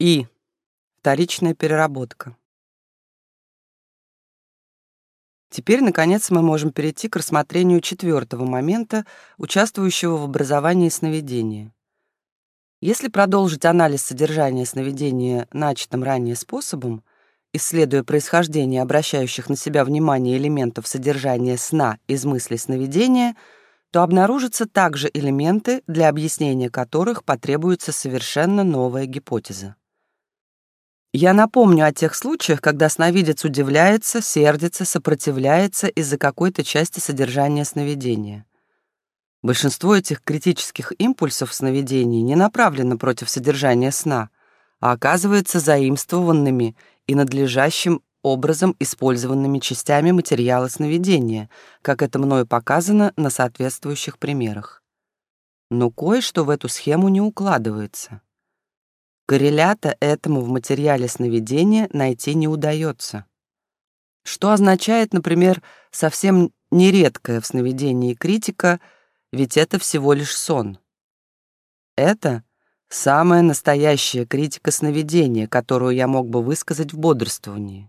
И. Вторичная переработка. Теперь, наконец, мы можем перейти к рассмотрению четвертого момента, участвующего в образовании сновидения. Если продолжить анализ содержания сновидения начатым ранее способом, исследуя происхождение обращающих на себя внимание элементов содержания сна из мысли сновидения, то обнаружатся также элементы, для объяснения которых потребуется совершенно новая гипотеза. Я напомню о тех случаях, когда сновидец удивляется, сердится, сопротивляется из-за какой-то части содержания сновидения. Большинство этих критических импульсов сновидений не направлено против содержания сна, а оказывается заимствованными и надлежащим образом использованными частями материала сновидения, как это мною показано на соответствующих примерах. Но кое-что в эту схему не укладывается. Коррелята этому в материале сновидения найти не удается. Что означает, например, совсем нередкая в сновидении критика, ведь это всего лишь сон. Это самая настоящая критика сновидения, которую я мог бы высказать в бодрствовании.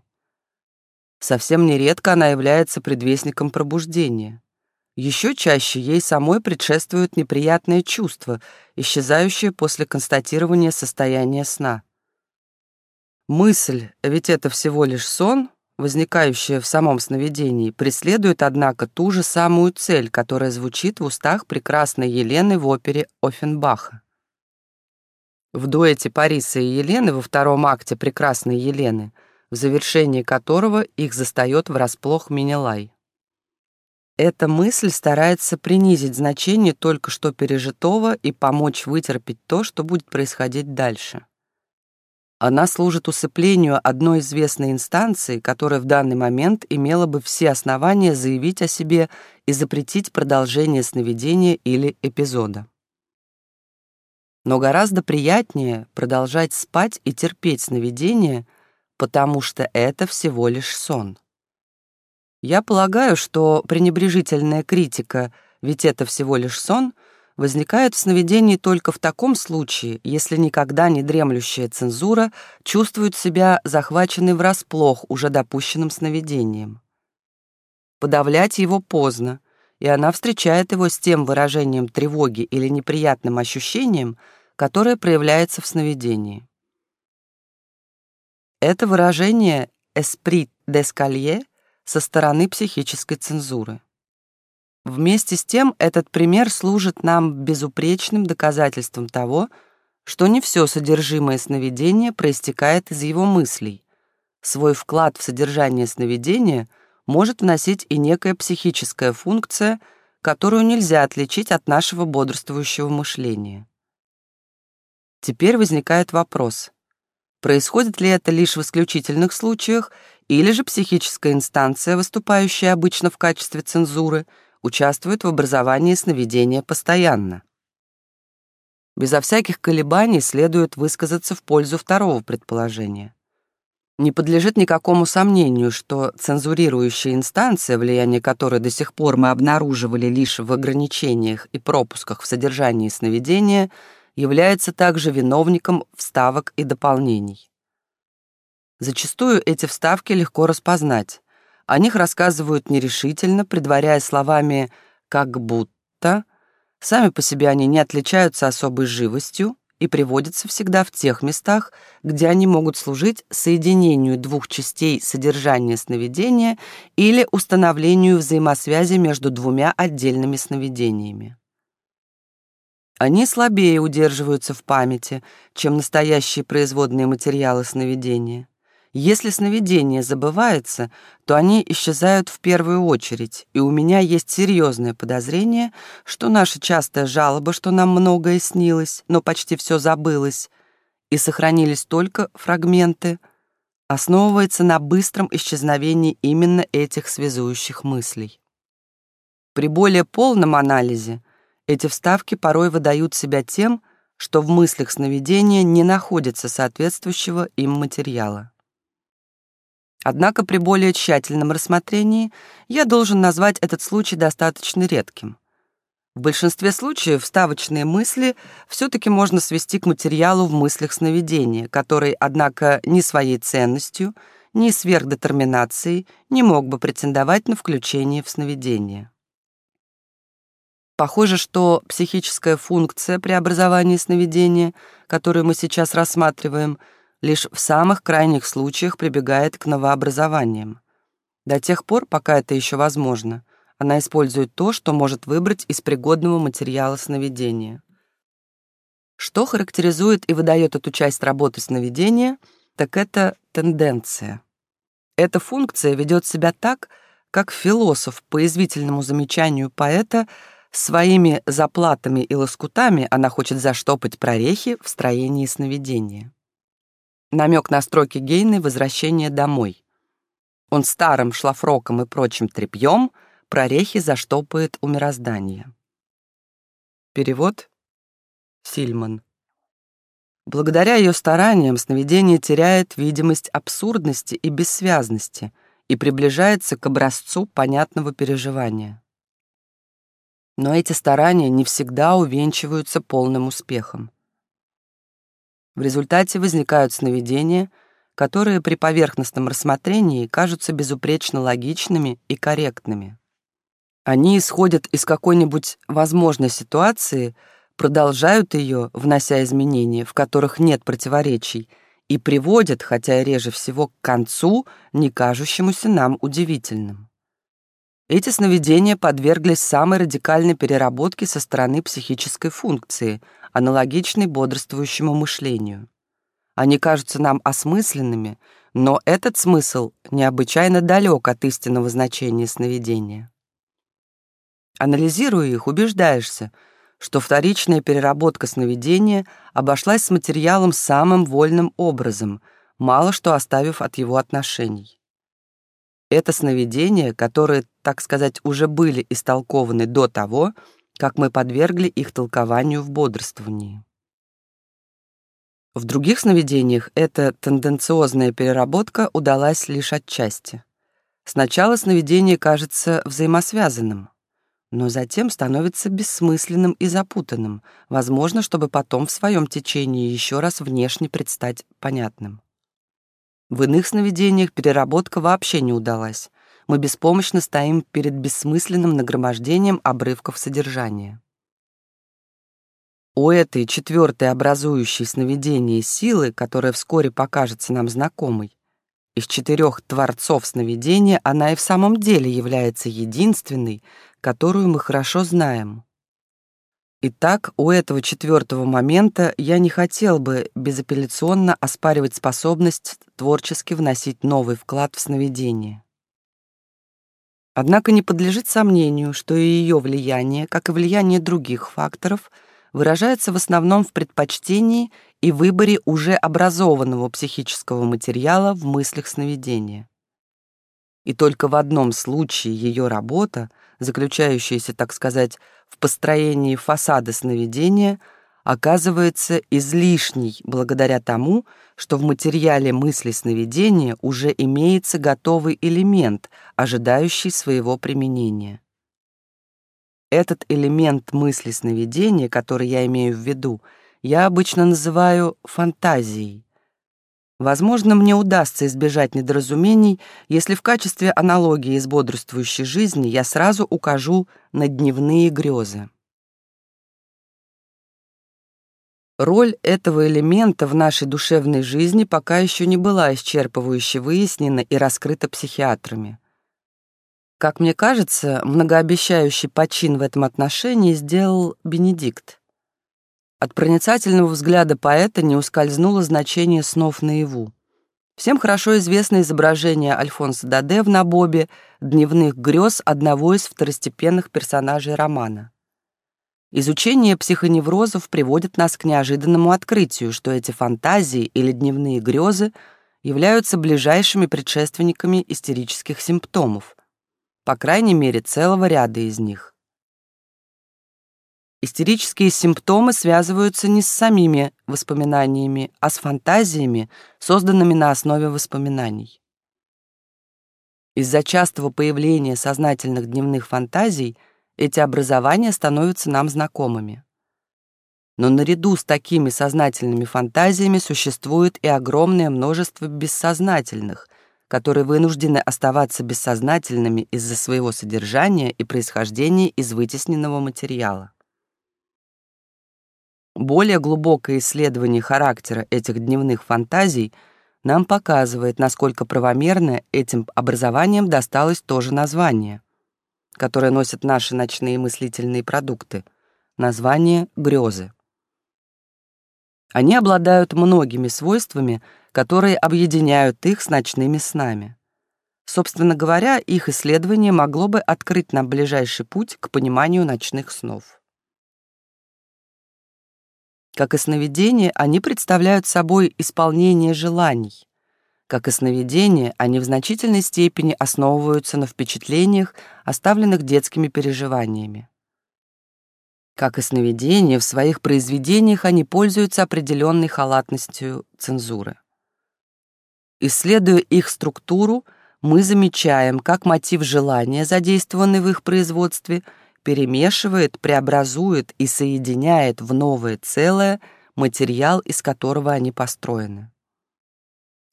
Совсем нередко она является предвестником пробуждения. Еще чаще ей самой предшествуют неприятные чувства, исчезающие после констатирования состояния сна. Мысль, ведь это всего лишь сон, возникающая в самом сновидении, преследует, однако, ту же самую цель, которая звучит в устах прекрасной Елены в опере Оффенбаха. В дуэте Париса и Елены во втором акте «Прекрасной Елены», в завершении которого их застает врасплох Минелай. Эта мысль старается принизить значение только что пережитого и помочь вытерпеть то, что будет происходить дальше. Она служит усыплению одной известной инстанции, которая в данный момент имела бы все основания заявить о себе и запретить продолжение сновидения или эпизода. Но гораздо приятнее продолжать спать и терпеть сновидение, потому что это всего лишь сон. Я полагаю, что пренебрежительная критика, ведь это всего лишь сон, возникает в сновидении только в таком случае, если никогда не дремлющая цензура чувствует себя захваченной врасплох уже допущенным сновидением. Подавлять его поздно, и она встречает его с тем выражением тревоги или неприятным ощущением, которое проявляется в сновидении. Это выражение «esprit d'escalier» со стороны психической цензуры. Вместе с тем этот пример служит нам безупречным доказательством того, что не все содержимое сновидения проистекает из его мыслей. Свой вклад в содержание сновидения может вносить и некая психическая функция, которую нельзя отличить от нашего бодрствующего мышления. Теперь возникает вопрос. Происходит ли это лишь в исключительных случаях, или же психическая инстанция, выступающая обычно в качестве цензуры, участвует в образовании сновидения постоянно. Безо всяких колебаний следует высказаться в пользу второго предположения. Не подлежит никакому сомнению, что цензурирующая инстанция, влияние которой до сих пор мы обнаруживали лишь в ограничениях и пропусках в содержании сновидения, является также виновником вставок и дополнений. Зачастую эти вставки легко распознать. О них рассказывают нерешительно, предваряя словами «как будто». Сами по себе они не отличаются особой живостью и приводятся всегда в тех местах, где они могут служить соединению двух частей содержания сновидения или установлению взаимосвязи между двумя отдельными сновидениями. Они слабее удерживаются в памяти, чем настоящие производные материалы сновидения. Если сновидение забывается, то они исчезают в первую очередь, и у меня есть серьезное подозрение, что наша частая жалоба, что нам многое снилось, но почти все забылось, и сохранились только фрагменты, основывается на быстром исчезновении именно этих связующих мыслей. При более полном анализе эти вставки порой выдают себя тем, что в мыслях сновидения не находится соответствующего им материала. Однако при более тщательном рассмотрении я должен назвать этот случай достаточно редким. В большинстве случаев вставочные мысли все-таки можно свести к материалу в мыслях сновидения, который, однако, ни своей ценностью, ни сверхдетерминацией не мог бы претендовать на включение в сновидение. Похоже, что психическая функция преобразования сновидения, которую мы сейчас рассматриваем, лишь в самых крайних случаях прибегает к новообразованиям. До тех пор, пока это еще возможно, она использует то, что может выбрать из пригодного материала сновидения. Что характеризует и выдает эту часть работы сновидения, так это тенденция. Эта функция ведет себя так, как философ по извительному замечанию поэта своими заплатами и лоскутами она хочет заштопать прорехи в строении сновидения. Намек на строки Гейны «Возвращение домой». Он старым шлафроком и прочим тряпьем прорехи заштопает у мироздания. Перевод Сильман. Благодаря ее стараниям сновидение теряет видимость абсурдности и бессвязности и приближается к образцу понятного переживания. Но эти старания не всегда увенчиваются полным успехом. В результате возникают сновидения — которые при поверхностном рассмотрении кажутся безупречно логичными и корректными. Они исходят из какой-нибудь возможной ситуации, продолжают ее, внося изменения, в которых нет противоречий, и приводят, хотя и реже всего, к концу, не кажущемуся нам удивительным. Эти сновидения подверглись самой радикальной переработке со стороны психической функции, аналогичной бодрствующему мышлению. Они кажутся нам осмысленными, но этот смысл необычайно далек от истинного значения сновидения. Анализируя их, убеждаешься, что вторичная переработка сновидения обошлась с материалом самым вольным образом, мало что оставив от его отношений. Это сновидения, которые, так сказать, уже были истолкованы до того, как мы подвергли их толкованию в бодрствовании. В других сновидениях эта тенденциозная переработка удалась лишь отчасти. Сначала сновидение кажется взаимосвязанным, но затем становится бессмысленным и запутанным, возможно, чтобы потом в своем течении еще раз внешне предстать понятным. В иных сновидениях переработка вообще не удалась. Мы беспомощно стоим перед бессмысленным нагромождением обрывков содержания. У этой четвертой образующей сновидение силы, которая вскоре покажется нам знакомой, из четырех творцов сновидения она и в самом деле является единственной, которую мы хорошо знаем. Итак, у этого четвертого момента я не хотел бы безапелляционно оспаривать способность творчески вносить новый вклад в сновидение. Однако не подлежит сомнению, что и ее влияние, как и влияние других факторов — выражается в основном в предпочтении и выборе уже образованного психического материала в мыслях сновидения. И только в одном случае ее работа, заключающаяся, так сказать, в построении фасада сновидения, оказывается излишней благодаря тому, что в материале мысли сновидения уже имеется готовый элемент, ожидающий своего применения. Этот элемент мысли сновидения, который я имею в виду, я обычно называю фантазией. Возможно, мне удастся избежать недоразумений, если в качестве аналогии с бодрствующей жизни я сразу укажу на дневные грезы. Роль этого элемента в нашей душевной жизни пока еще не была исчерпывающе выяснена и раскрыта психиатрами. Как мне кажется, многообещающий почин в этом отношении сделал Бенедикт. От проницательного взгляда поэта не ускользнуло значение снов наяву. Всем хорошо известно изображение Альфонса Даде в Набобе дневных грез одного из второстепенных персонажей романа. Изучение психоневрозов приводит нас к неожиданному открытию, что эти фантазии или дневные грезы являются ближайшими предшественниками истерических симптомов — по крайней мере, целого ряда из них. Истерические симптомы связываются не с самими воспоминаниями, а с фантазиями, созданными на основе воспоминаний. Из-за частого появления сознательных дневных фантазий эти образования становятся нам знакомыми. Но наряду с такими сознательными фантазиями существует и огромное множество бессознательных, которые вынуждены оставаться бессознательными из-за своего содержания и происхождения из вытесненного материала. Более глубокое исследование характера этих дневных фантазий нам показывает, насколько правомерно этим образованием досталось тоже название, которое носят наши ночные мыслительные продукты, название грезы. Они обладают многими свойствами, которые объединяют их с ночными снами. Собственно говоря, их исследование могло бы открыть нам ближайший путь к пониманию ночных снов. Как и сновидения, они представляют собой исполнение желаний. Как и сновидения, они в значительной степени основываются на впечатлениях, оставленных детскими переживаниями. Как и сновидения, в своих произведениях они пользуются определенной халатностью цензуры. Исследуя их структуру, мы замечаем, как мотив желания, задействованный в их производстве, перемешивает, преобразует и соединяет в новое целое материал, из которого они построены.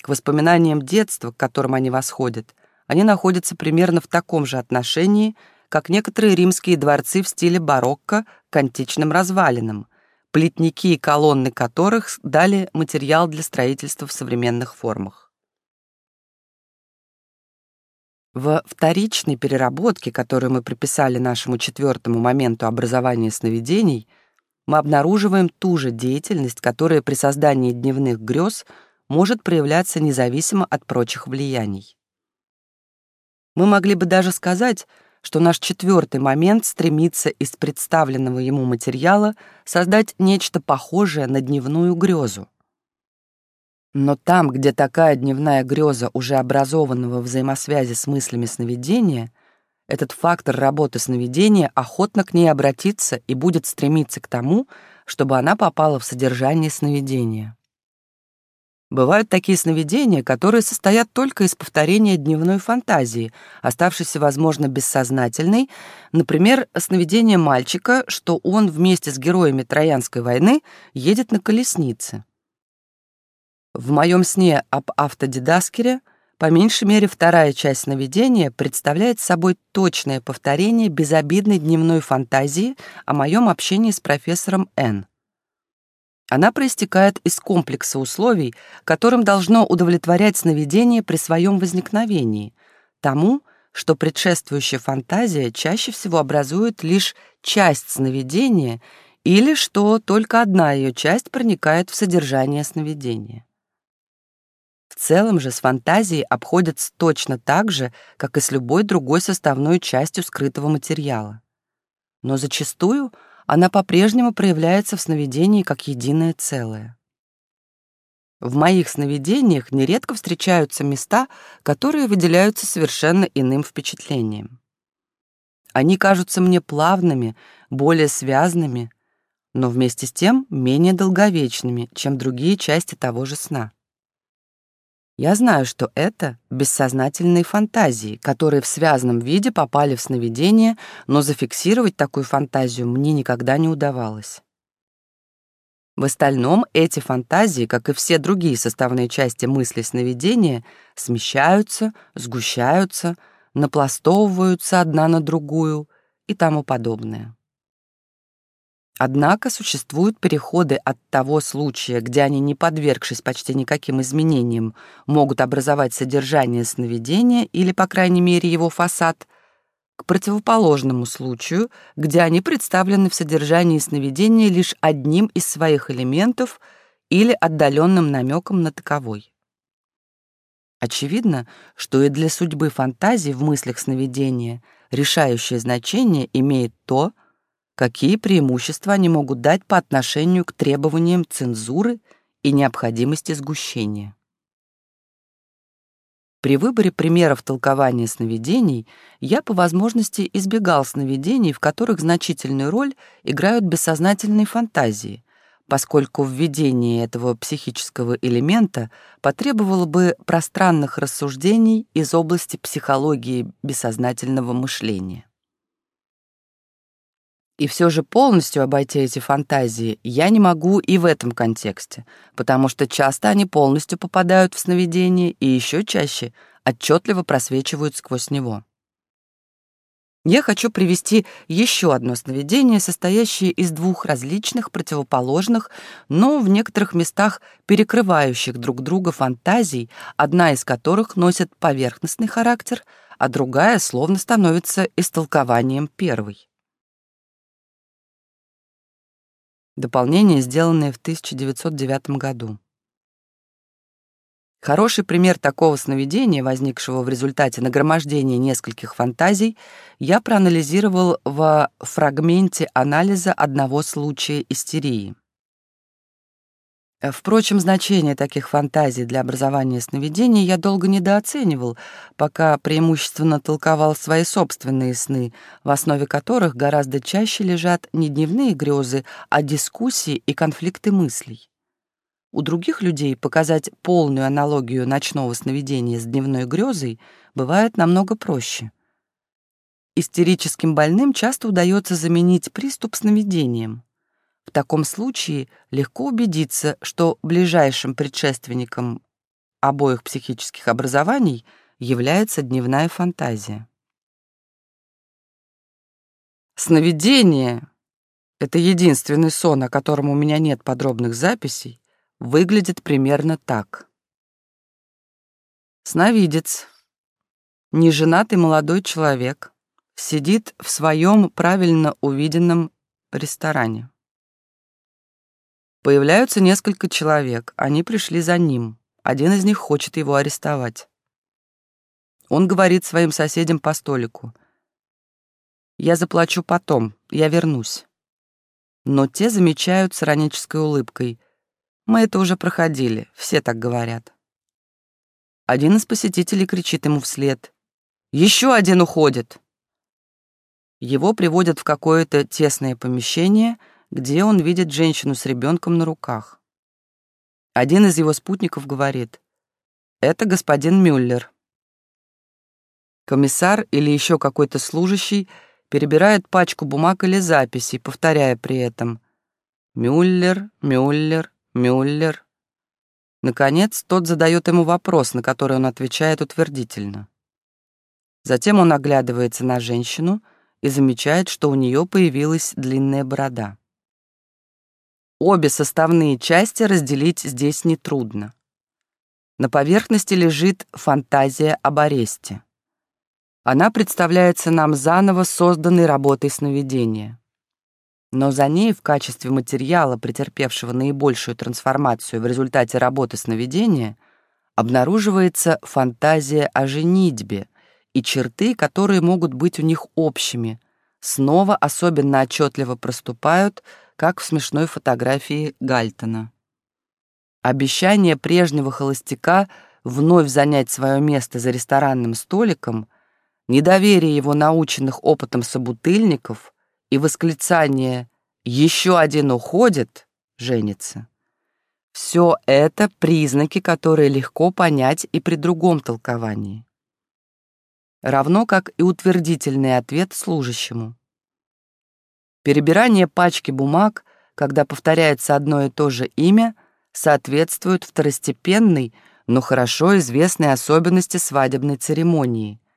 К воспоминаниям детства, к которым они восходят, они находятся примерно в таком же отношении, как некоторые римские дворцы в стиле барокко к античным развалинам, плитники и колонны которых дали материал для строительства в современных формах. В вторичной переработке, которую мы приписали нашему четвертому моменту образования сновидений, мы обнаруживаем ту же деятельность, которая при создании дневных грез может проявляться независимо от прочих влияний. Мы могли бы даже сказать, что наш четвертый момент стремится из представленного ему материала создать нечто похожее на дневную грезу. Но там, где такая дневная греза уже образованного взаимосвязи с мыслями сновидения, этот фактор работы сновидения охотно к ней обратится и будет стремиться к тому, чтобы она попала в содержание сновидения. Бывают такие сновидения, которые состоят только из повторения дневной фантазии, оставшейся, возможно, бессознательной, например, сновидение мальчика, что он вместе с героями Троянской войны едет на колеснице. В моем сне об автодидаскере по меньшей мере вторая часть сновидения представляет собой точное повторение безобидной дневной фантазии о моем общении с профессором Н. Она проистекает из комплекса условий, которым должно удовлетворять сновидение при своем возникновении, тому, что предшествующая фантазия чаще всего образует лишь часть сновидения или что только одна ее часть проникает в содержание сновидения. Целом же с фантазией обходятся точно так же, как и с любой другой составной частью скрытого материала. Но зачастую — она по-прежнему проявляется в сновидении как единое целое. В моих сновидениях нередко встречаются места, которые выделяются совершенно иным впечатлением. Они кажутся мне плавными, более связанными, но вместе с тем менее долговечными, чем другие части того же сна. Я знаю, что это бессознательные фантазии, которые в связанном виде попали в сновидение, но зафиксировать такую фантазию мне никогда не удавалось. В остальном эти фантазии, как и все другие составные части мысли сновидения, смещаются, сгущаются, напластовываются одна на другую и тому подобное. Однако существуют переходы от того случая, где они, не подвергшись почти никаким изменениям, могут образовать содержание сновидения или, по крайней мере, его фасад, к противоположному случаю, где они представлены в содержании сновидения лишь одним из своих элементов или отдаленным намеком на таковой. Очевидно, что и для судьбы фантазии в мыслях сновидения решающее значение имеет то, какие преимущества они могут дать по отношению к требованиям цензуры и необходимости сгущения. При выборе примеров толкования сновидений я по возможности избегал сновидений, в которых значительную роль играют бессознательные фантазии, поскольку введение этого психического элемента потребовало бы пространных рассуждений из области психологии бессознательного мышления. И все же полностью обойти эти фантазии я не могу и в этом контексте, потому что часто они полностью попадают в сновидение и еще чаще отчетливо просвечивают сквозь него. Я хочу привести еще одно сновидение, состоящее из двух различных, противоположных, но в некоторых местах перекрывающих друг друга фантазий, одна из которых носит поверхностный характер, а другая словно становится истолкованием первой. Дополнение, сделанное в 1909 году. Хороший пример такого сновидения, возникшего в результате нагромождения нескольких фантазий, я проанализировал в фрагменте анализа одного случая истерии. Впрочем, значение таких фантазий для образования сновидений я долго недооценивал, пока преимущественно толковал свои собственные сны, в основе которых гораздо чаще лежат не дневные грезы, а дискуссии и конфликты мыслей. У других людей показать полную аналогию ночного сновидения с дневной грезой бывает намного проще. Истерическим больным часто удается заменить приступ сновидением. В таком случае легко убедиться, что ближайшим предшественником обоих психических образований является дневная фантазия. Сновидение — это единственный сон, о котором у меня нет подробных записей, выглядит примерно так. Сновидец, неженатый молодой человек, сидит в своем правильно увиденном ресторане. Появляются несколько человек, они пришли за ним. Один из них хочет его арестовать. Он говорит своим соседям по столику. «Я заплачу потом, я вернусь». Но те замечают с иронической улыбкой. Мы это уже проходили, все так говорят. Один из посетителей кричит ему вслед. «Еще один уходит!» Его приводят в какое-то тесное помещение, где он видит женщину с ребенком на руках. Один из его спутников говорит, «Это господин Мюллер». Комиссар или еще какой-то служащий перебирает пачку бумаг или записей, повторяя при этом «Мюллер, Мюллер, Мюллер. Наконец, тот задает ему вопрос, на который он отвечает утвердительно. Затем он оглядывается на женщину и замечает, что у нее появилась длинная борода. Обе составные части разделить здесь нетрудно. На поверхности лежит фантазия об аресте. Она представляется нам заново созданной работой сновидения но за ней в качестве материала, претерпевшего наибольшую трансформацию в результате работы сновидения, обнаруживается фантазия о женитьбе и черты, которые могут быть у них общими, снова особенно отчетливо проступают, как в смешной фотографии Гальтона. Обещание прежнего холостяка вновь занять свое место за ресторанным столиком, недоверие его наученных опытом собутыльников — и восклицание «Еще один уходит» женится. Все это признаки, которые легко понять и при другом толковании. Равно как и утвердительный ответ служащему. Перебирание пачки бумаг, когда повторяется одно и то же имя, соответствует второстепенной, но хорошо известной особенности свадебной церемонии —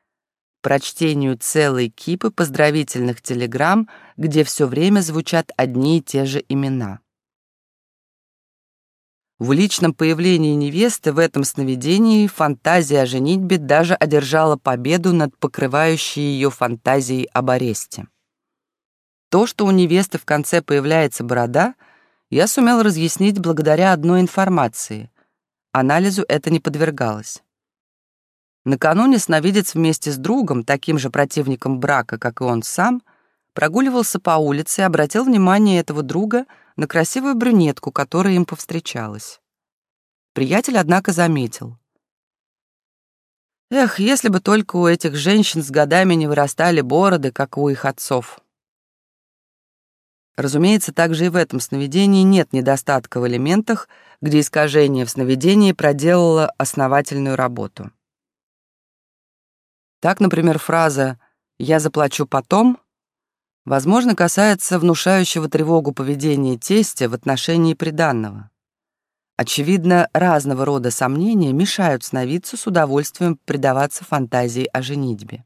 прочтению целой кипы поздравительных телеграмм, где все время звучат одни и те же имена. В личном появлении невесты в этом сновидении фантазия о женитьбе даже одержала победу над покрывающей ее фантазией об аресте. То, что у невесты в конце появляется борода, я сумел разъяснить благодаря одной информации. Анализу это не подвергалось. Накануне сновидец вместе с другом, таким же противником брака, как и он сам, прогуливался по улице и обратил внимание этого друга на красивую брюнетку, которая им повстречалась. Приятель, однако, заметил. Эх, если бы только у этих женщин с годами не вырастали бороды, как у их отцов. Разумеется, также и в этом сновидении нет недостатка в элементах, где искажение в сновидении проделало основательную работу. Так, например, фраза «я заплачу потом» Возможно, касается внушающего тревогу поведения тестя в отношении приданного. Очевидно, разного рода сомнения мешают сновидцу с удовольствием предаваться фантазии о женитьбе.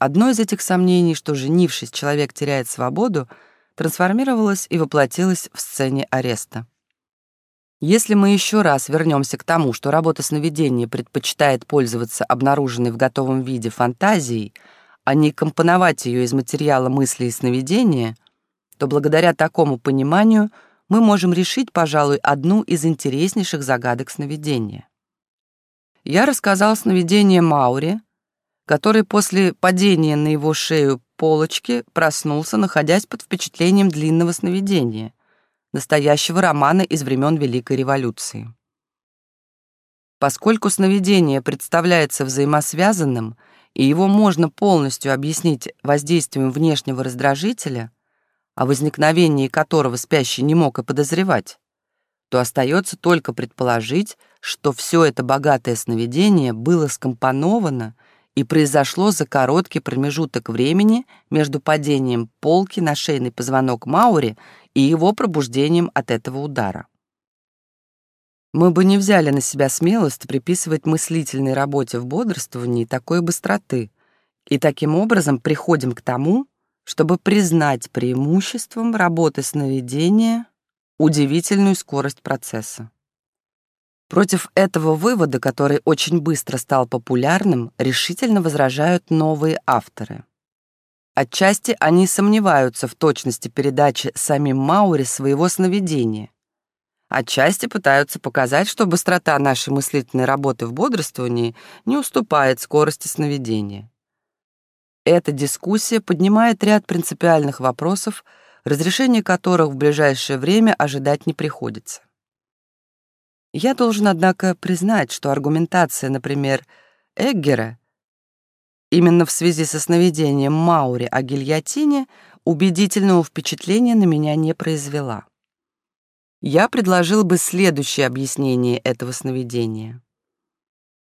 Одно из этих сомнений, что, женившись, человек теряет свободу, трансформировалось и воплотилось в сцене ареста. Если мы еще раз вернемся к тому, что работа сновидения предпочитает пользоваться обнаруженной в готовом виде фантазией, а не компоновать ее из материала мысли и сновидения, то благодаря такому пониманию мы можем решить, пожалуй, одну из интереснейших загадок сновидения. Я рассказал сновидение Маури, который после падения на его шею полочки проснулся, находясь под впечатлением длинного сновидения, настоящего романа из времен Великой революции. Поскольку сновидение представляется взаимосвязанным, и его можно полностью объяснить воздействием внешнего раздражителя, о возникновении которого спящий не мог и подозревать, то остается только предположить, что все это богатое сновидение было скомпоновано и произошло за короткий промежуток времени между падением полки на шейный позвонок Маури и его пробуждением от этого удара. Мы бы не взяли на себя смелость приписывать мыслительной работе в бодрствовании такой быстроты, и таким образом приходим к тому, чтобы признать преимуществом работы сновидения удивительную скорость процесса. Против этого вывода, который очень быстро стал популярным, решительно возражают новые авторы. Отчасти они сомневаются в точности передачи самим Маури своего сновидения. Отчасти пытаются показать, что быстрота нашей мыслительной работы в бодрствовании не уступает скорости сновидения. Эта дискуссия поднимает ряд принципиальных вопросов, разрешение которых в ближайшее время ожидать не приходится. Я должен, однако, признать, что аргументация, например, Эггера, именно в связи со сновидением Маури о гильотине, убедительного впечатления на меня не произвела. Я предложил бы следующее объяснение этого сновидения.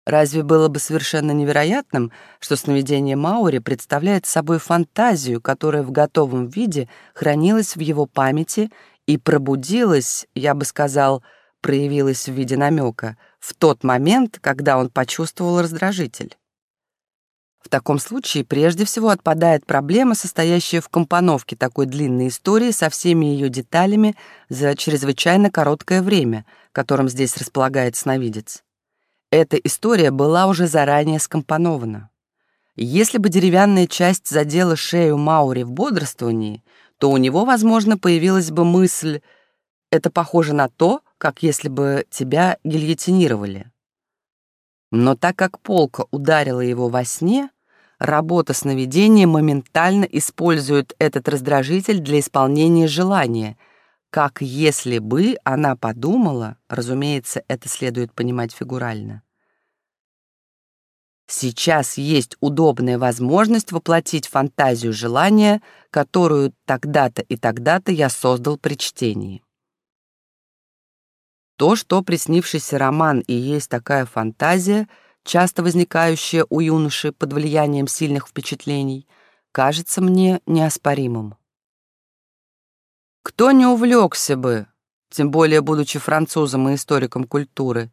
Разве было бы совершенно невероятным, что сновидение Маури представляет собой фантазию, которая в готовом виде хранилась в его памяти и пробудилась, я бы сказал, — проявилась в виде намека в тот момент, когда он почувствовал раздражитель. В таком случае прежде всего отпадает проблема, состоящая в компоновке такой длинной истории со всеми ее деталями за чрезвычайно короткое время, которым здесь располагает сновидец. Эта история была уже заранее скомпонована. Если бы деревянная часть задела шею Маури в бодрствовании, то у него, возможно, появилась бы мысль «это похоже на то, как если бы тебя гильотинировали. Но так как полка ударила его во сне, работа сновидения моментально использует этот раздражитель для исполнения желания, как если бы она подумала, разумеется, это следует понимать фигурально. Сейчас есть удобная возможность воплотить фантазию желания, которую тогда-то и тогда-то я создал при чтении. То, что приснившийся роман и есть такая фантазия, часто возникающая у юноши под влиянием сильных впечатлений, кажется мне неоспоримым. Кто не увлекся бы, тем более будучи французом и историком культуры,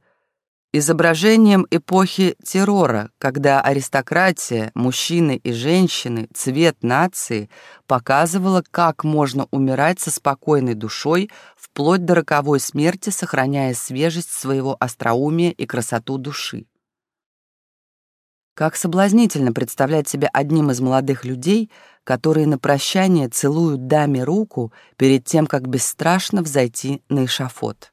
изображением эпохи террора, когда аристократия, мужчины и женщины, цвет нации показывала, как можно умирать со спокойной душой вплоть до роковой смерти, сохраняя свежесть своего остроумия и красоту души. Как соблазнительно представлять себя одним из молодых людей, которые на прощание целуют даме руку перед тем, как бесстрашно взойти на эшафот.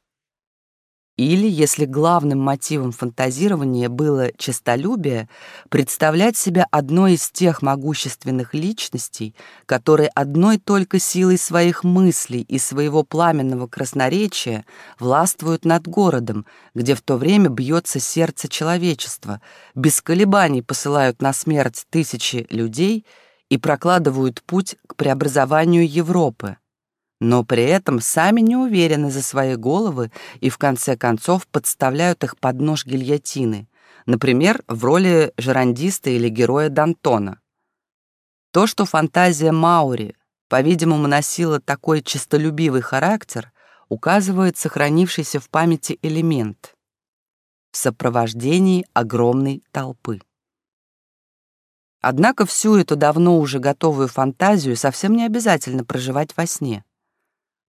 Или, если главным мотивом фантазирования было честолюбие, представлять себя одной из тех могущественных личностей, которые одной только силой своих мыслей и своего пламенного красноречия властвуют над городом, где в то время бьется сердце человечества, без колебаний посылают на смерть тысячи людей и прокладывают путь к преобразованию Европы но при этом сами не уверены за свои головы и в конце концов подставляют их под нож гильотины, например, в роли жерандиста или героя Д'Антона. То, что фантазия Маури, по-видимому, носила такой честолюбивый характер, указывает сохранившийся в памяти элемент в сопровождении огромной толпы. Однако всю эту давно уже готовую фантазию совсем не обязательно проживать во сне.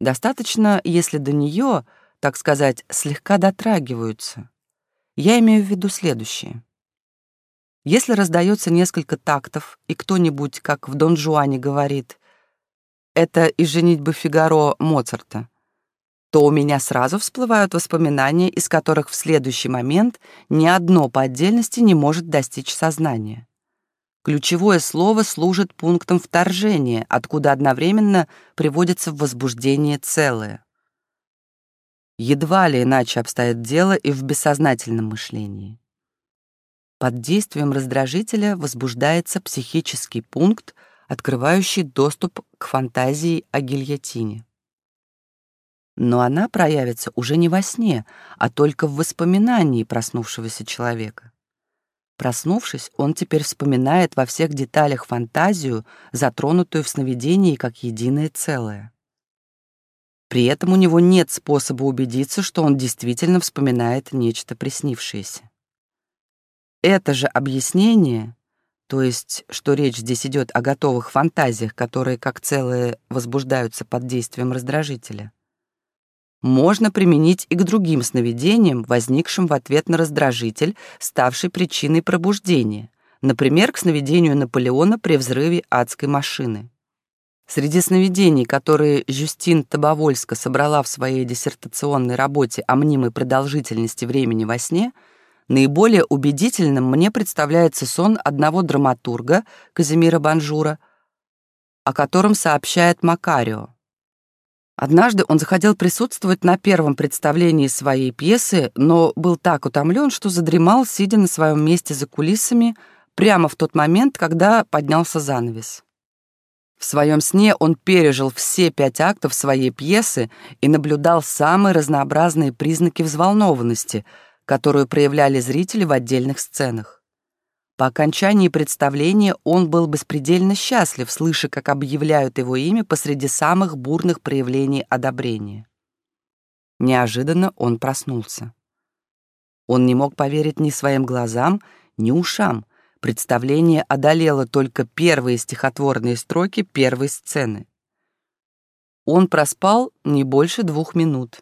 Достаточно, если до нее, так сказать, слегка дотрагиваются. Я имею в виду следующее. Если раздается несколько тактов, и кто-нибудь, как в Дон Жуане говорит, это из «Женитьбы Фигаро» Моцарта, то у меня сразу всплывают воспоминания, из которых в следующий момент ни одно по отдельности не может достичь сознания. Ключевое слово служит пунктом вторжения, откуда одновременно приводится в возбуждение целое. Едва ли иначе обстоит дело и в бессознательном мышлении. Под действием раздражителя возбуждается психический пункт, открывающий доступ к фантазии о гильотине. Но она проявится уже не во сне, а только в воспоминании проснувшегося человека. Проснувшись, он теперь вспоминает во всех деталях фантазию, затронутую в сновидении как единое целое. При этом у него нет способа убедиться, что он действительно вспоминает нечто приснившееся. Это же объяснение, то есть, что речь здесь идет о готовых фантазиях, которые как целое возбуждаются под действием раздражителя, можно применить и к другим сновидениям, возникшим в ответ на раздражитель, ставший причиной пробуждения, например, к сновидению Наполеона при взрыве адской машины. Среди сновидений, которые Жюстин Табовольска собрала в своей диссертационной работе о мнимой продолжительности времени во сне, наиболее убедительным мне представляется сон одного драматурга, Казимира Банжура, о котором сообщает Макарио. Однажды он захотел присутствовать на первом представлении своей пьесы, но был так утомлен, что задремал, сидя на своем месте за кулисами, прямо в тот момент, когда поднялся занавес. В своем сне он пережил все пять актов своей пьесы и наблюдал самые разнообразные признаки взволнованности, которую проявляли зрители в отдельных сценах. По окончании представления он был беспредельно счастлив, слыша, как объявляют его имя посреди самых бурных проявлений одобрения. Неожиданно он проснулся. Он не мог поверить ни своим глазам, ни ушам. Представление одолело только первые стихотворные строки первой сцены. Он проспал не больше двух минут.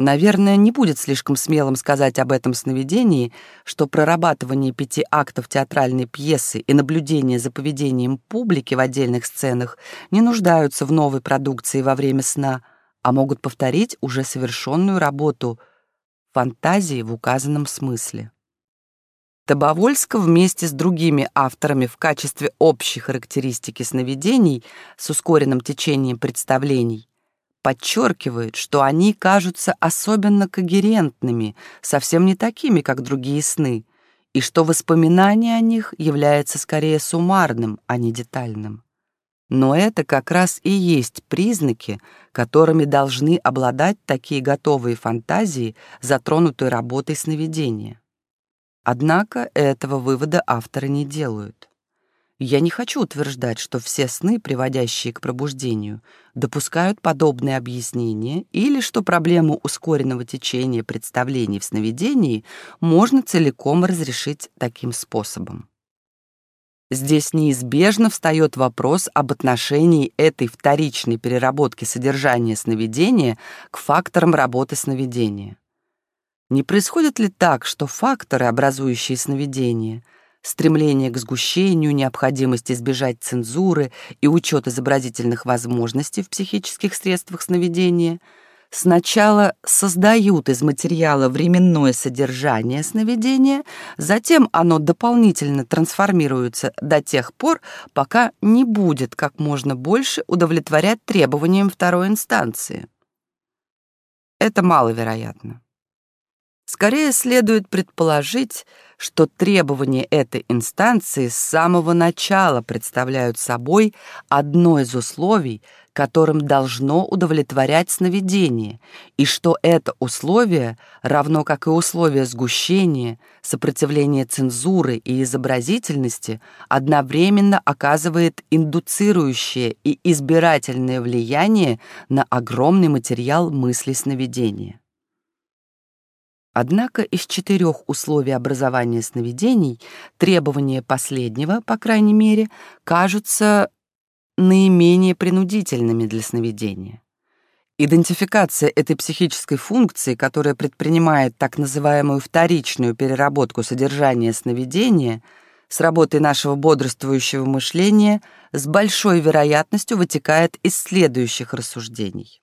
Наверное, не будет слишком смелым сказать об этом сновидении, что прорабатывание пяти актов театральной пьесы и наблюдение за поведением публики в отдельных сценах не нуждаются в новой продукции во время сна, а могут повторить уже совершенную работу фантазии в указанном смысле. Тобовольска вместе с другими авторами в качестве общей характеристики сновидений с ускоренным течением представлений подчеркивает, что они кажутся особенно когерентными, совсем не такими, как другие сны, и что воспоминание о них является скорее суммарным, а не детальным. Но это как раз и есть признаки, которыми должны обладать такие готовые фантазии, затронутые работой сновидения. Однако этого вывода авторы не делают. Я не хочу утверждать, что все сны, приводящие к пробуждению, допускают подобные объяснения или что проблему ускоренного течения представлений в сновидении можно целиком разрешить таким способом. Здесь неизбежно встает вопрос об отношении этой вторичной переработки содержания сновидения к факторам работы сновидения. Не происходит ли так, что факторы, образующие сновидение — стремление к сгущению, необходимость избежать цензуры и учет изобразительных возможностей в психических средствах сновидения сначала создают из материала временное содержание сновидения, затем оно дополнительно трансформируется до тех пор, пока не будет как можно больше удовлетворять требованиям второй инстанции. Это маловероятно. Скорее следует предположить, что требования этой инстанции с самого начала представляют собой одно из условий, которым должно удовлетворять сновидение, и что это условие, равно как и условия сгущения, сопротивления цензуры и изобразительности, одновременно оказывает индуцирующее и избирательное влияние на огромный материал мысли сновидения. Однако из четырех условий образования сновидений требования последнего, по крайней мере, кажутся наименее принудительными для сновидения. Идентификация этой психической функции, которая предпринимает так называемую вторичную переработку содержания сновидения, с работой нашего бодрствующего мышления с большой вероятностью вытекает из следующих рассуждений.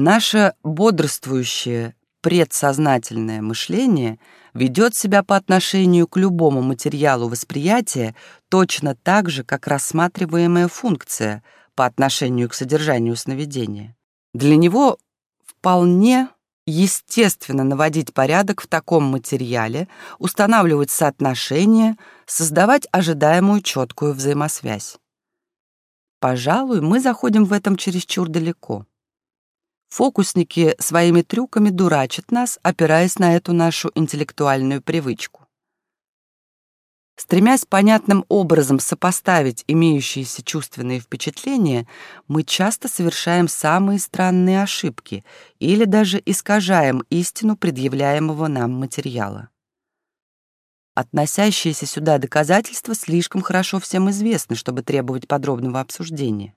Наше бодрствующее предсознательное мышление ведет себя по отношению к любому материалу восприятия точно так же, как рассматриваемая функция по отношению к содержанию сновидения. Для него вполне естественно наводить порядок в таком материале, устанавливать соотношения, создавать ожидаемую четкую взаимосвязь. Пожалуй, мы заходим в этом чересчур далеко. Фокусники своими трюками дурачат нас, опираясь на эту нашу интеллектуальную привычку. Стремясь понятным образом сопоставить имеющиеся чувственные впечатления, мы часто совершаем самые странные ошибки или даже искажаем истину предъявляемого нам материала. Относящиеся сюда доказательства слишком хорошо всем известны, чтобы требовать подробного обсуждения.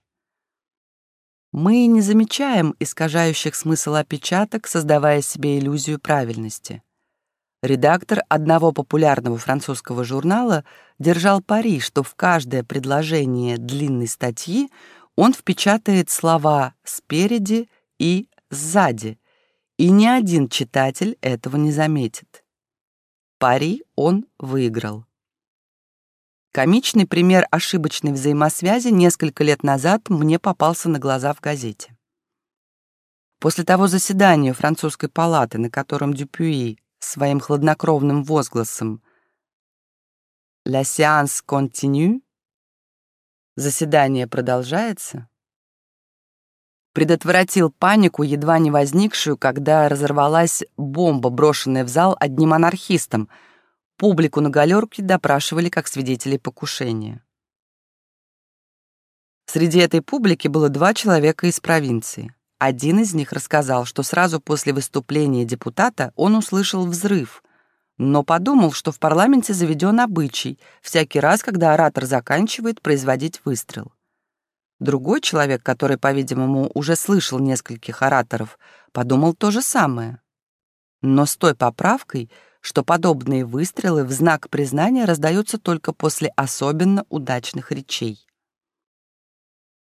Мы не замечаем искажающих смысл опечаток, создавая себе иллюзию правильности. Редактор одного популярного французского журнала держал пари, что в каждое предложение длинной статьи он впечатает слова «спереди» и «сзади», и ни один читатель этого не заметит. Пари он выиграл. Комичный пример ошибочной взаимосвязи несколько лет назад мне попался на глаза в газете. После того заседания французской палаты, на котором Дюпюи своим хладнокровным возгласом «La séance continue» «Заседание продолжается», предотвратил панику, едва не возникшую, когда разорвалась бомба, брошенная в зал одним анархистом — Публику на галерке допрашивали как свидетелей покушения. Среди этой публики было два человека из провинции. Один из них рассказал, что сразу после выступления депутата он услышал взрыв, но подумал, что в парламенте заведен обычай всякий раз, когда оратор заканчивает, производить выстрел. Другой человек, который, по-видимому, уже слышал нескольких ораторов, подумал то же самое. Но с той поправкой, что подобные выстрелы в знак признания раздаются только после особенно удачных речей.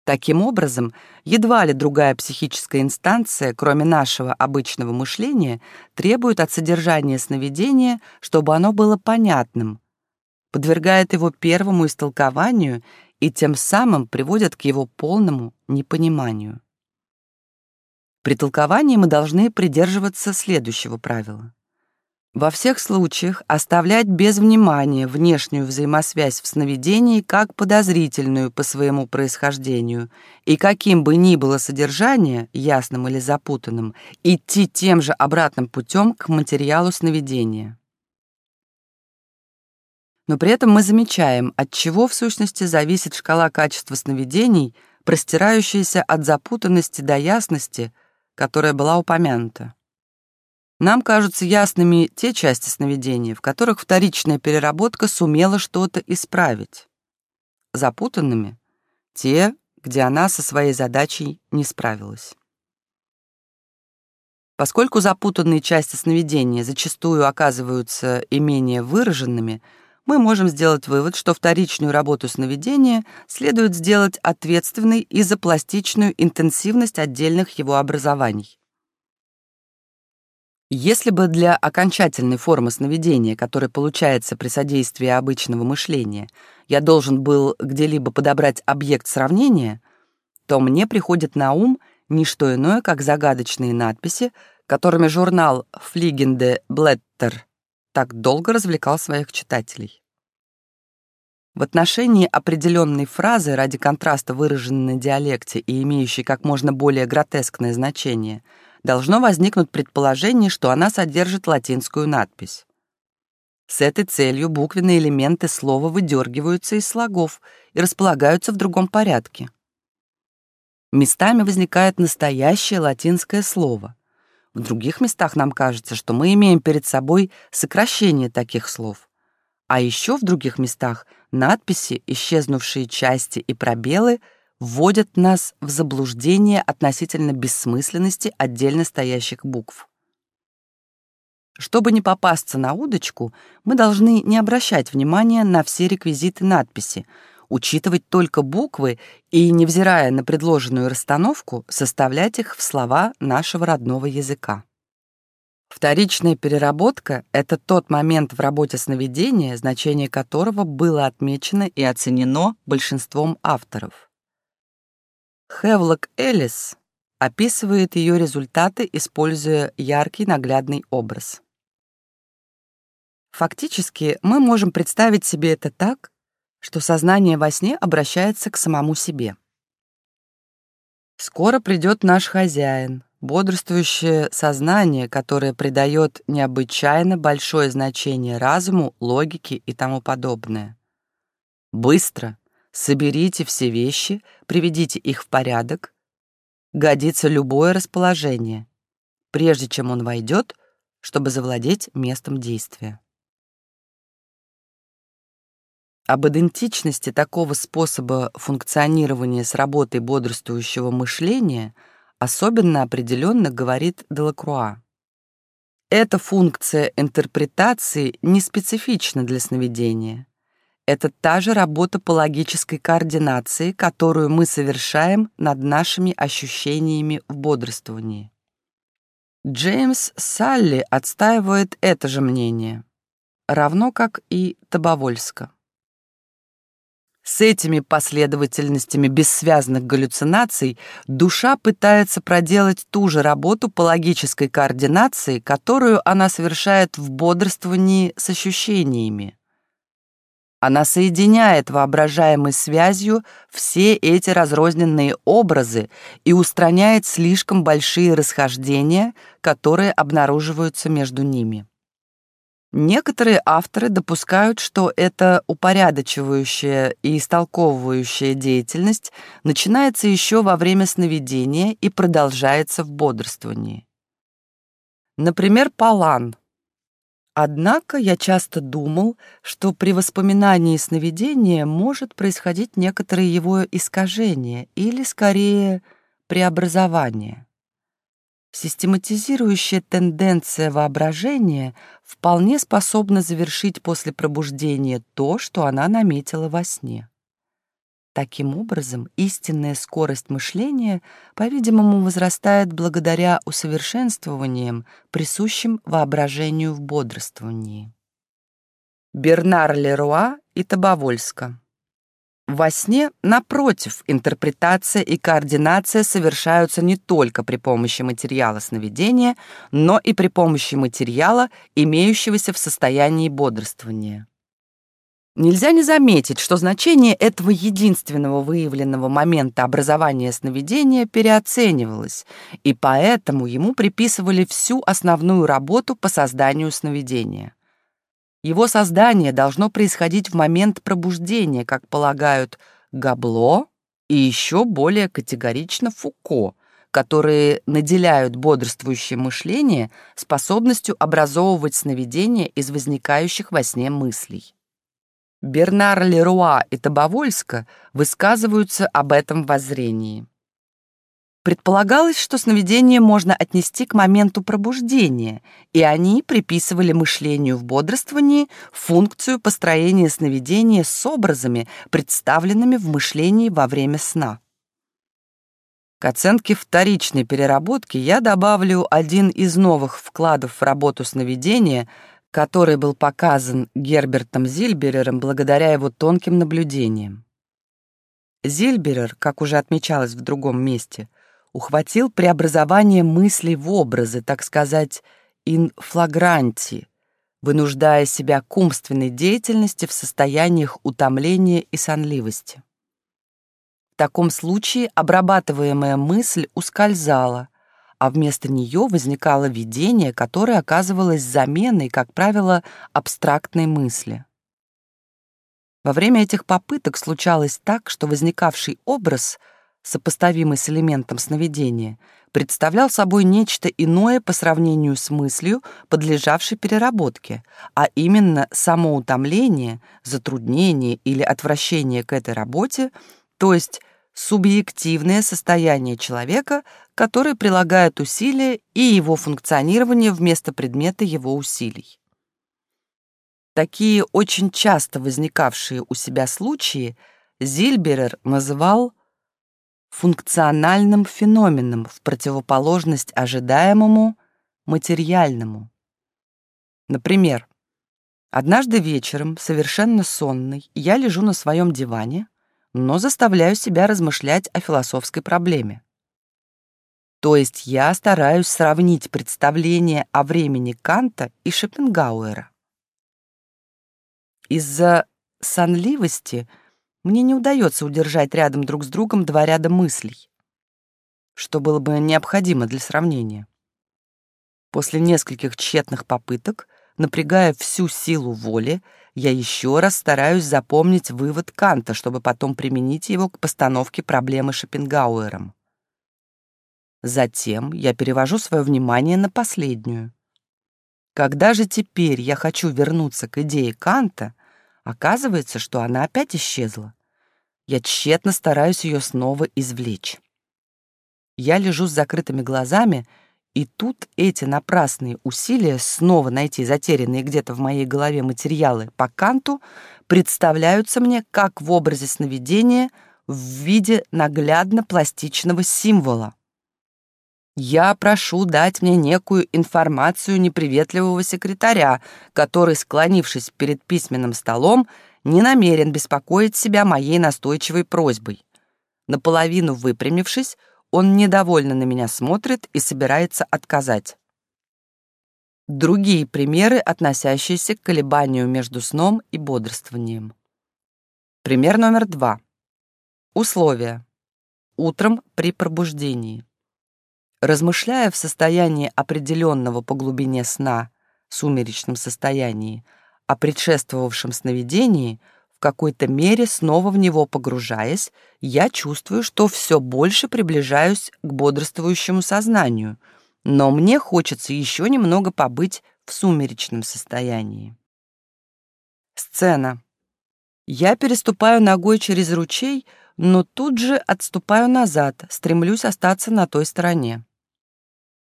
Таким образом, едва ли другая психическая инстанция, кроме нашего обычного мышления, требует от содержания сновидения, чтобы оно было понятным, подвергает его первому истолкованию и тем самым приводит к его полному непониманию. При толковании мы должны придерживаться следующего правила. Во всех случаях оставлять без внимания внешнюю взаимосвязь в сновидении как подозрительную по своему происхождению, и каким бы ни было содержание, ясным или запутанным, идти тем же обратным путем к материалу сновидения. Но при этом мы замечаем, от чего в сущности зависит шкала качества сновидений, простирающаяся от запутанности до ясности, которая была упомянута. Нам кажутся ясными те части сновидения, в которых вторичная переработка сумела что-то исправить. Запутанными — те, где она со своей задачей не справилась. Поскольку запутанные части сновидения зачастую оказываются и менее выраженными, мы можем сделать вывод, что вторичную работу сновидения следует сделать ответственной и за пластичную интенсивность отдельных его образований. Если бы для окончательной формы сновидения, которая получается при содействии обычного мышления, я должен был где-либо подобрать объект сравнения, то мне приходит на ум не что иное, как загадочные надписи, которыми журнал «Флигенде Блеттер» так долго развлекал своих читателей. В отношении определенной фразы, ради контраста выраженной на диалекте и имеющей как можно более гротескное значение, должно возникнуть предположение, что она содержит латинскую надпись. С этой целью буквенные элементы слова выдергиваются из слогов и располагаются в другом порядке. Местами возникает настоящее латинское слово. В других местах нам кажется, что мы имеем перед собой сокращение таких слов. А еще в других местах надписи, исчезнувшие части и пробелы вводят нас в заблуждение относительно бессмысленности отдельно стоящих букв. Чтобы не попасться на удочку, мы должны не обращать внимания на все реквизиты надписи, учитывать только буквы и, невзирая на предложенную расстановку, составлять их в слова нашего родного языка. Вторичная переработка — это тот момент в работе сновидения, значение которого было отмечено и оценено большинством авторов. Хевлок Эллис описывает ее результаты, используя яркий наглядный образ. Фактически, мы можем представить себе это так, что сознание во сне обращается к самому себе. Скоро придет наш хозяин, бодрствующее сознание, которое придает необычайно большое значение разуму, логике и тому подобное. Быстро соберите все вещи, приведите их в порядок. Годится любое расположение, прежде чем он войдет, чтобы завладеть местом действия. Об идентичности такого способа функционирования с работой бодрствующего мышления особенно определенно говорит Делакруа. Эта функция интерпретации не специфична для сновидения. Это та же работа по логической координации, которую мы совершаем над нашими ощущениями в бодрствовании. Джеймс Салли отстаивает это же мнение, равно как и Табовольска. С этими последовательностями бессвязных галлюцинаций душа пытается проделать ту же работу по логической координации, которую она совершает в бодрствовании с ощущениями. Она соединяет воображаемой связью все эти разрозненные образы и устраняет слишком большие расхождения, которые обнаруживаются между ними. Некоторые авторы допускают, что эта упорядочивающая и истолковывающая деятельность начинается еще во время сновидения и продолжается в бодрствовании. Например, Палан. Однако я часто думал, что при воспоминании сновидения может происходить некоторое его искажение или, скорее, преобразование. Систематизирующая тенденция воображения вполне способна завершить после пробуждения то, что она наметила во сне. Таким образом, истинная скорость мышления, по-видимому, возрастает благодаря усовершенствованиям, присущим воображению в бодрствовании. Бернар Леруа и Табовольска во сне, напротив, интерпретация и координация совершаются не только при помощи материала сновидения, но и при помощи материала, имеющегося в состоянии бодрствования. Нельзя не заметить, что значение этого единственного выявленного момента образования сновидения переоценивалось, и поэтому ему приписывали всю основную работу по созданию сновидения. Его создание должно происходить в момент пробуждения, как полагают Габло и еще более категорично Фуко, которые наделяют бодрствующее мышление способностью образовывать сновидения из возникающих во сне мыслей. Бернар Леруа и Табовольска высказываются об этом воззрении. Предполагалось, что сновидение можно отнести к моменту пробуждения, и они приписывали мышлению в бодрствовании функцию построения сновидения с образами, представленными в мышлении во время сна. К оценке вторичной переработки я добавлю один из новых вкладов в работу сновидения, который был показан Гербертом Зильберером благодаря его тонким наблюдениям. Зильберер, как уже отмечалось в другом месте, ухватил преобразование мыслей в образы, так сказать, in flagranti, вынуждая себя к умственной деятельности в состояниях утомления и сонливости. В таком случае обрабатываемая мысль ускользала, а вместо нее возникало видение, которое оказывалось заменой, как правило, абстрактной мысли. Во время этих попыток случалось так, что возникавший образ, сопоставимый с элементом сновидения, представлял собой нечто иное по сравнению с мыслью, подлежавшей переработке, а именно самоутомление, затруднение или отвращение к этой работе, то есть субъективное состояние человека, который прилагает усилия и его функционирование вместо предмета его усилий. Такие очень часто возникавшие у себя случаи Зильберер называл функциональным феноменом в противоположность ожидаемому материальному. Например, однажды вечером, совершенно сонный, я лежу на своем диване, но заставляю себя размышлять о философской проблеме. То есть я стараюсь сравнить представление о времени Канта и Шопенгауэра. Из-за сонливости мне не удается удержать рядом друг с другом два ряда мыслей, что было бы необходимо для сравнения. После нескольких тщетных попыток, напрягая всю силу воли, я еще раз стараюсь запомнить вывод Канта, чтобы потом применить его к постановке проблемы Шопенгауэром. Затем я перевожу свое внимание на последнюю. Когда же теперь я хочу вернуться к идее Канта, оказывается, что она опять исчезла. Я тщетно стараюсь ее снова извлечь. Я лежу с закрытыми глазами и тут эти напрасные усилия снова найти затерянные где-то в моей голове материалы по канту представляются мне как в образе сновидения в виде наглядно-пластичного символа. Я прошу дать мне некую информацию неприветливого секретаря, который, склонившись перед письменным столом, не намерен беспокоить себя моей настойчивой просьбой. Наполовину выпрямившись, он недовольно на меня смотрит и собирается отказать. Другие примеры, относящиеся к колебанию между сном и бодрствованием. Пример номер два. Условия. Утром при пробуждении. Размышляя в состоянии определенного по глубине сна, сумеречном состоянии, о предшествовавшем сновидении – в какой-то мере, снова в него погружаясь, я чувствую, что все больше приближаюсь к бодрствующему сознанию, но мне хочется еще немного побыть в сумеречном состоянии. Сцена. Я переступаю ногой через ручей, но тут же отступаю назад, стремлюсь остаться на той стороне.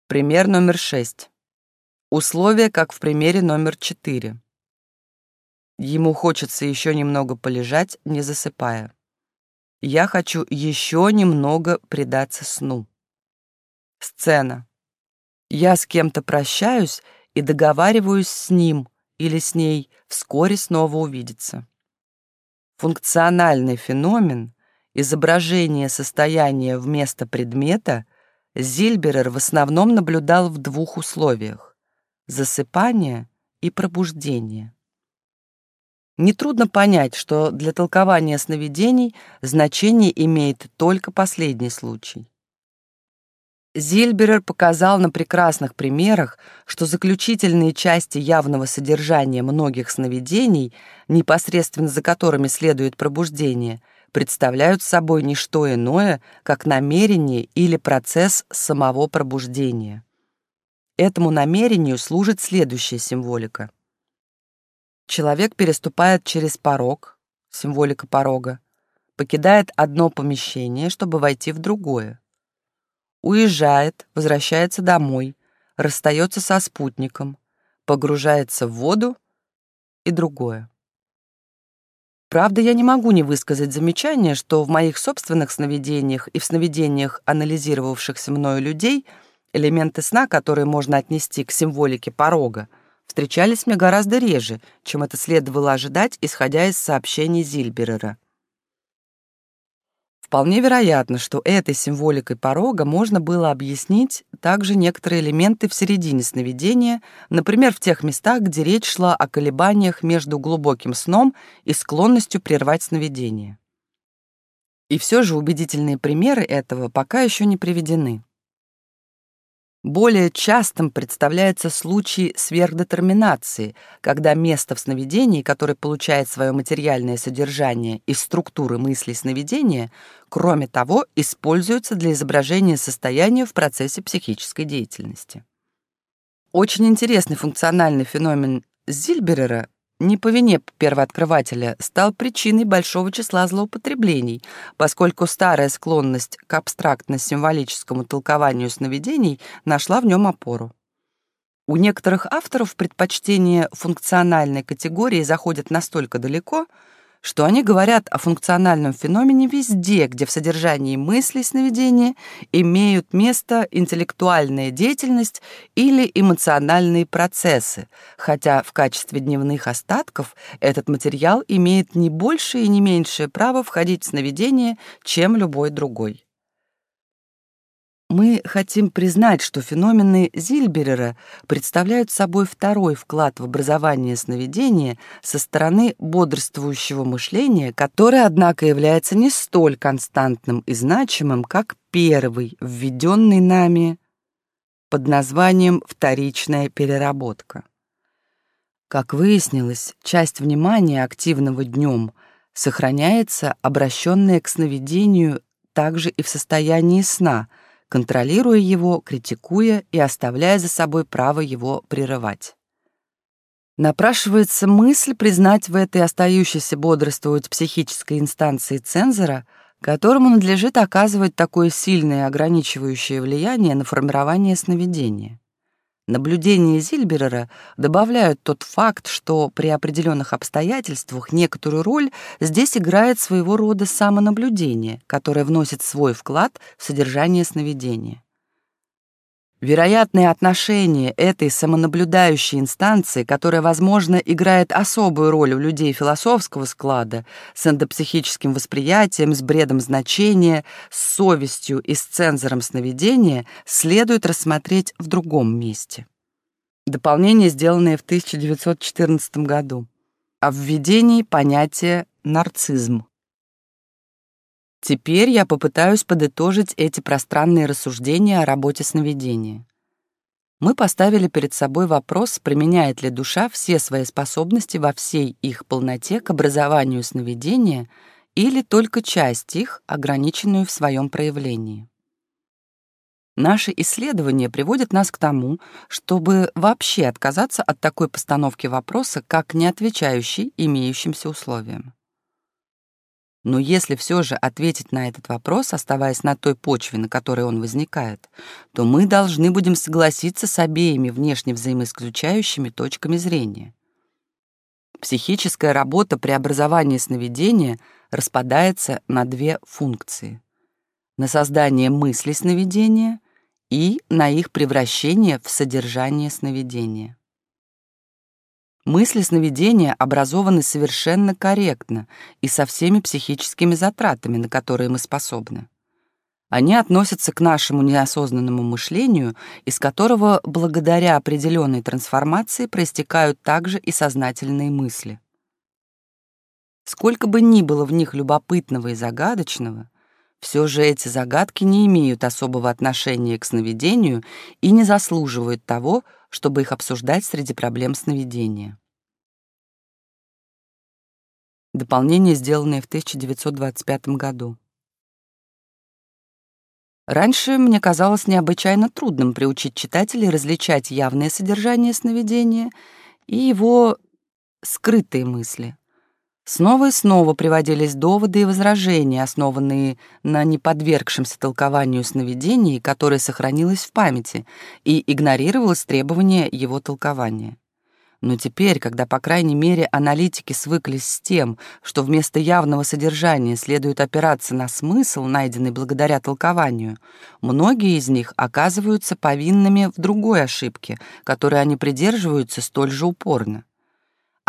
Пример номер шесть. Условия, как в примере номер четыре. Ему хочется еще немного полежать, не засыпая. Я хочу еще немного предаться сну. Сцена. Я с кем-то прощаюсь и договариваюсь с ним или с ней вскоре снова увидеться. Функциональный феномен, изображение состояния вместо предмета, Зильберер в основном наблюдал в двух условиях — засыпание и пробуждение. Нетрудно понять, что для толкования сновидений значение имеет только последний случай. Зильберер показал на прекрасных примерах, что заключительные части явного содержания многих сновидений, непосредственно за которыми следует пробуждение, представляют собой не что иное, как намерение или процесс самого пробуждения. Этому намерению служит следующая символика. Человек переступает через порог, символика порога, покидает одно помещение, чтобы войти в другое. Уезжает, возвращается домой, расстается со спутником, погружается в воду и другое. Правда, я не могу не высказать замечание, что в моих собственных сновидениях и в сновидениях анализировавшихся мною людей элементы сна, которые можно отнести к символике порога, встречались мне гораздо реже, чем это следовало ожидать, исходя из сообщений Зильберера. Вполне вероятно, что этой символикой порога можно было объяснить также некоторые элементы в середине сновидения, например, в тех местах, где речь шла о колебаниях между глубоким сном и склонностью прервать сновидение. И все же убедительные примеры этого пока еще не приведены. Более частым представляется случай сверхдетерминации, когда место в сновидении, которое получает свое материальное содержание из структуры мысли сновидения, кроме того, используется для изображения состояния в процессе психической деятельности. Очень интересный функциональный феномен Зильберера не по вине первооткрывателя, стал причиной большого числа злоупотреблений, поскольку старая склонность к абстрактно-символическому толкованию сновидений нашла в нем опору. У некоторых авторов предпочтение функциональной категории заходит настолько далеко, что они говорят о функциональном феномене везде, где в содержании мыслей сновидения имеют место интеллектуальная деятельность или эмоциональные процессы, хотя в качестве дневных остатков этот материал имеет не большее и не меньшее право входить в сновидение, чем любой другой. Мы хотим признать, что феномены Зильберера представляют собой второй вклад в образование сновидения со стороны бодрствующего мышления, которое, однако, является не столь константным и значимым, как первый, введенный нами под названием «вторичная переработка». Как выяснилось, часть внимания активного днем сохраняется, обращенная к сновидению также и в состоянии сна – контролируя его, критикуя и оставляя за собой право его прерывать. Напрашивается мысль признать в этой остающейся бодрствовать психической инстанции цензора, которому надлежит оказывать такое сильное ограничивающее влияние на формирование сновидения. Наблюдения Зильберера добавляют тот факт, что при определенных обстоятельствах некоторую роль здесь играет своего рода самонаблюдение, которое вносит свой вклад в содержание сновидения. Вероятное отношение этой самонаблюдающей инстанции, которая, возможно, играет особую роль у людей философского склада, с эндопсихическим восприятием, с бредом значения, с совестью и с цензором сновидения, следует рассмотреть в другом месте. Дополнение, сделанное в 1914 году. О введении понятия «нарцизм». Теперь я попытаюсь подытожить эти пространные рассуждения о работе сновидения. Мы поставили перед собой вопрос, применяет ли душа все свои способности во всей их полноте к образованию сновидения или только часть их, ограниченную в своем проявлении. Наши исследования приводят нас к тому, чтобы вообще отказаться от такой постановки вопроса, как не отвечающий имеющимся условиям. Но если все же ответить на этот вопрос, оставаясь на той почве, на которой он возникает, то мы должны будем согласиться с обеими внешне взаимоисключающими точками зрения. Психическая работа преобразования сновидения распадается на две функции. На создание мысли сновидения и на их превращение в содержание сновидения. Мысли сновидения образованы совершенно корректно и со всеми психическими затратами, на которые мы способны. Они относятся к нашему неосознанному мышлению, из которого благодаря определенной трансформации проистекают также и сознательные мысли. Сколько бы ни было в них любопытного и загадочного, все же эти загадки не имеют особого отношения к сновидению и не заслуживают того, чтобы их обсуждать среди проблем сновидения. Дополнение, сделанное в 1925 году. Раньше мне казалось необычайно трудным приучить читателей различать явное содержание сновидения и его скрытые мысли. Снова и снова приводились доводы и возражения, основанные на неподвергшемся толкованию сновидений, которое сохранилось в памяти, и игнорировалось требование его толкования. Но теперь, когда, по крайней мере, аналитики свыклись с тем, что вместо явного содержания следует опираться на смысл, найденный благодаря толкованию, многие из них оказываются повинными в другой ошибке, которой они придерживаются столь же упорно.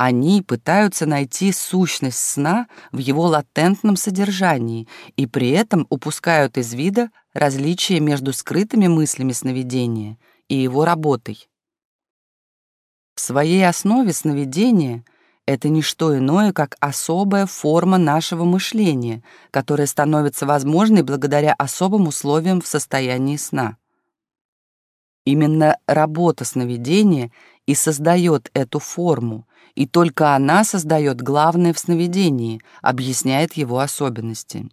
Они пытаются найти сущность сна в его латентном содержании и при этом упускают из вида различие между скрытыми мыслями сновидения и его работой. В своей основе сновидение — это не что иное, как особая форма нашего мышления, которая становится возможной благодаря особым условиям в состоянии сна. Именно работа сновидения и создает эту форму, и только она создает главное в сновидении, объясняет его особенности.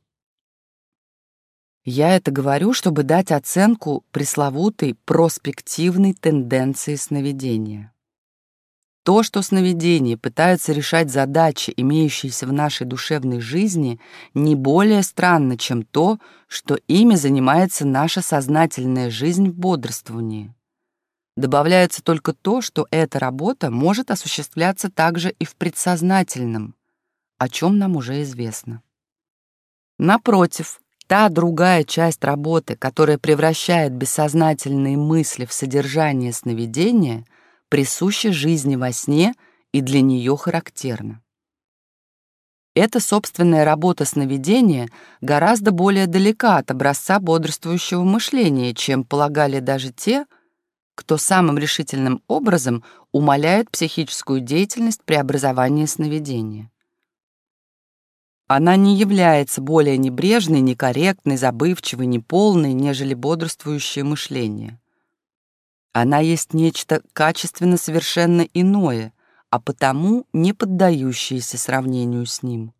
Я это говорю, чтобы дать оценку пресловутой проспективной тенденции сновидения. То, что сновидения пытаются решать задачи, имеющиеся в нашей душевной жизни, не более странно, чем то, что ими занимается наша сознательная жизнь в бодрствовании. Добавляется только то, что эта работа может осуществляться также и в предсознательном, о чем нам уже известно. Напротив, та другая часть работы, которая превращает бессознательные мысли в содержание сновидения, присуща жизни во сне и для нее характерна. Эта собственная работа сновидения гораздо более далека от образца бодрствующего мышления, чем полагали даже те, кто самым решительным образом умаляет психическую деятельность при образовании сновидения. Она не является более небрежной, некорректной, забывчивой, неполной, нежели бодрствующее мышление. Она есть нечто качественно совершенно иное, а потому не поддающееся сравнению с ним.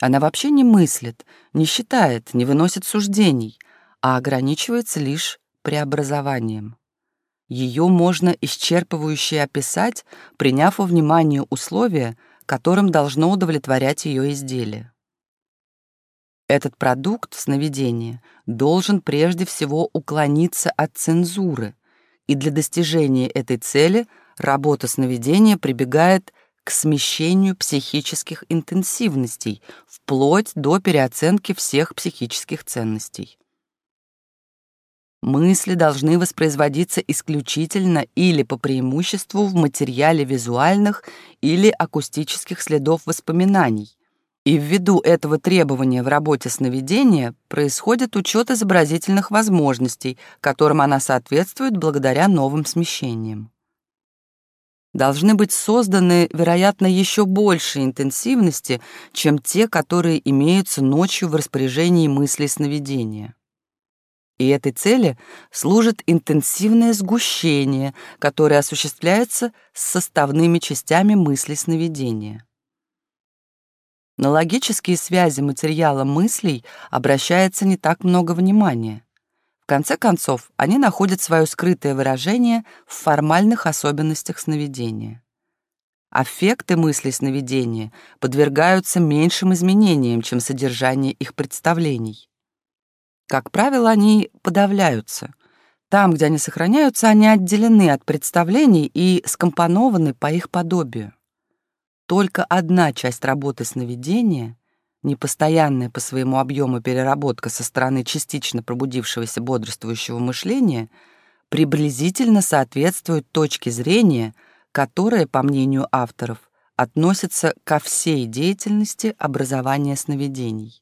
Она вообще не мыслит, не считает, не выносит суждений, а ограничивается лишь преобразованием. Ее можно исчерпывающе описать, приняв во внимание условия, которым должно удовлетворять ее изделие. Этот продукт сновидения должен прежде всего уклониться от цензуры, и для достижения этой цели работа сновидения прибегает к смещению психических интенсивностей вплоть до переоценки всех психических ценностей. Мысли должны воспроизводиться исключительно или по преимуществу в материале визуальных или акустических следов воспоминаний. И ввиду этого требования в работе сновидения происходит учет изобразительных возможностей, которым она соответствует благодаря новым смещениям. Должны быть созданы, вероятно, еще большей интенсивности, чем те, которые имеются ночью в распоряжении мыслей сновидения. И этой цели служит интенсивное сгущение, которое осуществляется с составными частями мысли сновидения. На логические связи материала мыслей обращается не так много внимания. В конце концов, они находят свое скрытое выражение в формальных особенностях сновидения. Аффекты мыслей сновидения подвергаются меньшим изменениям, чем содержание их представлений. Как правило, они подавляются. Там, где они сохраняются, они отделены от представлений и скомпонованы по их подобию. Только одна часть работы сновидения, непостоянная по своему объему переработка со стороны частично пробудившегося бодрствующего мышления, приблизительно соответствует точке зрения, которая, по мнению авторов, относится ко всей деятельности образования сновидений.